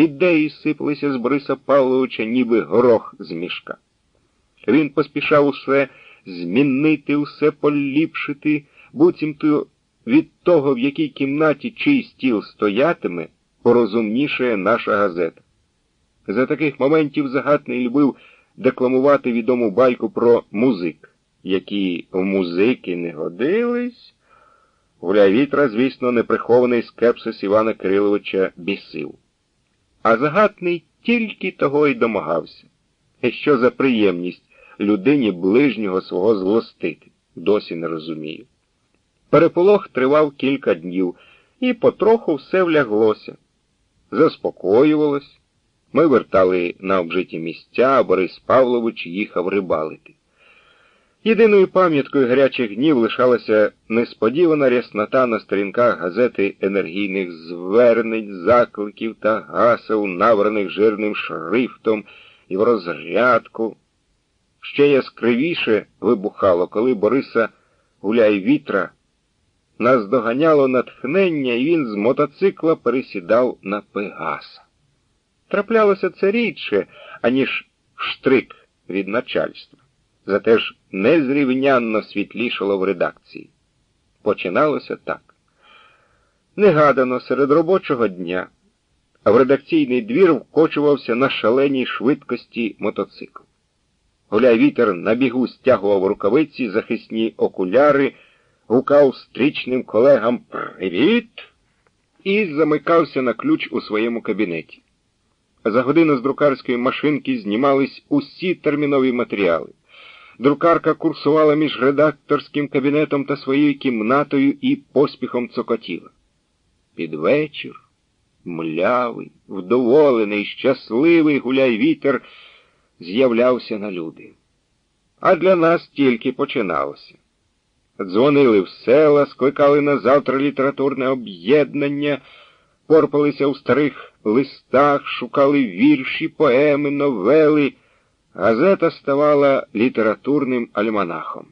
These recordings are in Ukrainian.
Ідеї сипалися з Бориса Павловича, ніби горох з мішка. Він поспішав усе змінити, усе поліпшити, буцімто від того, в якій кімнаті чий стіл стоятиме, порозумнішає наша газета. За таких моментів загатний любив декламувати відому байку про музик, які в музики не годились. Гуляй вітра, звісно, неприхований скепсис Івана Кириловича бісив. А загатний тільки того й домагався. Що за приємність людині ближнього свого злостити, досі не розумію. Переполох тривав кілька днів, і потроху все вляглося. Заспокоювалось. Ми вертали на обжиті місця, а Борис Павлович їхав рибалити. Єдиною пам'яткою гарячих днів лишалася несподівана ряснота на сторінках газети енергійних звернень, закликів та гасел, набраних жирним шрифтом і в розрядку. Ще яскравіше вибухало, коли Бориса гуляй вітра, наздоганяло натхнення, і він з мотоцикла пересідав на Пегаса. Траплялося це рідше, аніж штрик від начальства. Зате ж незрівнянно світлішало в редакції. Починалося так. Негадано серед робочого дня, а в редакційний двір вкочувався на шаленій швидкості мотоцикл. Гуляй вітер на бігу стягував рукавиці, захисні окуляри, гукав стрічним колегам Привіт! і замикався на ключ у своєму кабінеті. За годину з друкарської машинки знімались усі термінові матеріали. Друкарка курсувала між редакторським кабінетом та своєю кімнатою і поспіхом цокотіла. Під вечір, млявий, вдоволений, щасливий гуляй вітер з'являвся на люди. А для нас тільки починалося. Дзвонили в села, скликали на завтра літературне об'єднання, порпалися у старих листах, шукали вірші, поеми, новели. Газета ставала літературним альманахом.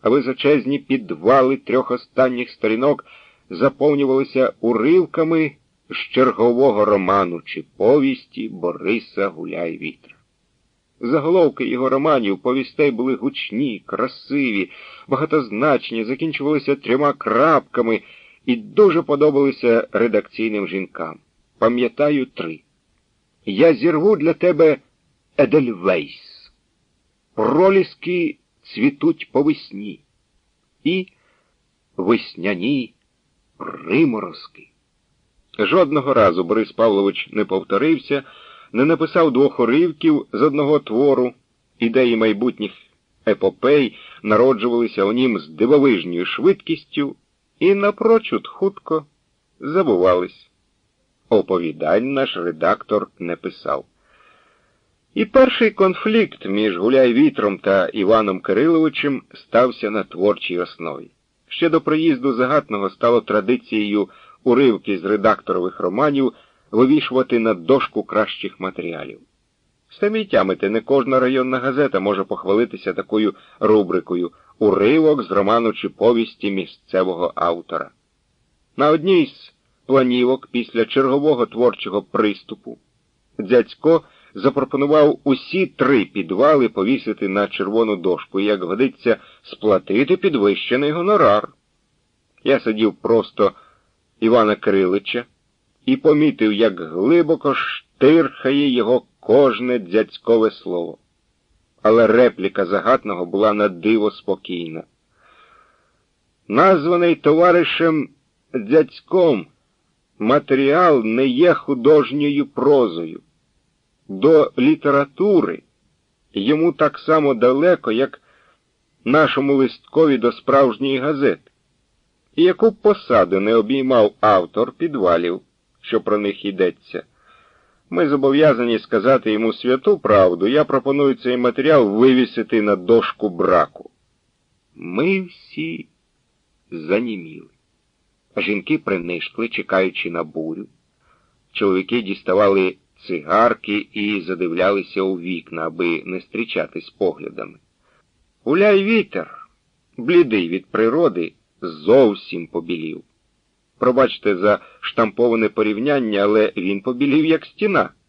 А височезні підвали трьох останніх сторінок заповнювалися уривками з чергового роману чи повісті Бориса Гуляй Вітра. Заголовки його романів, повістей були гучні, красиві, багатозначні, закінчувалися трьома крапками і дуже подобалися редакційним жінкам. Пам'ятаю три. Я зірву для тебе Едельвейс. Проліски цвітуть по весні. І весняні приморозки. Жодного разу Борис Павлович не повторився не написав двох уривків з одного твору, ідеї майбутніх епопей народжувалися у нім з дивовижньою швидкістю і напрочуд хутко забувались. Оповідань наш редактор не писав. І перший конфлікт між Гуляй Вітром та Іваном Кириловичем стався на творчій основі. Ще до приїзду загатного стало традицією уривки з редакторових романів вивішувати на дошку кращих матеріалів. Самі тямите, не кожна районна газета може похвалитися такою рубрикою Уривок з роману чи повісті місцевого автора. На одній з планівок після чергового творчого приступу дядько запропонував усі три підвали повісити на червону дошку і, як годиться, сплатити підвищений гонорар. Я сидів просто Івана Кирилича і помітив, як глибоко штирхає його кожне дзядькове слово. Але репліка загатного була на диво спокійна. Названий товаришем дзядьком, матеріал не є художньою прозою. До літератури йому так само далеко, як нашому листкові до справжньої газети. І яку посаду не обіймав автор підвалів що про них йдеться. Ми зобов'язані сказати йому святу правду. Я пропоную цей матеріал вивісити на дошку браку. Ми всі заніміли. Жінки принишкли, чекаючи на бурю. Чоловіки діставали цигарки і задивлялися у вікна, аби не зустрічатись поглядами. Гуляй вітер, блідий від природи, зовсім побілів. Пробачте за штамповане порівняння, але він побілів як стіна.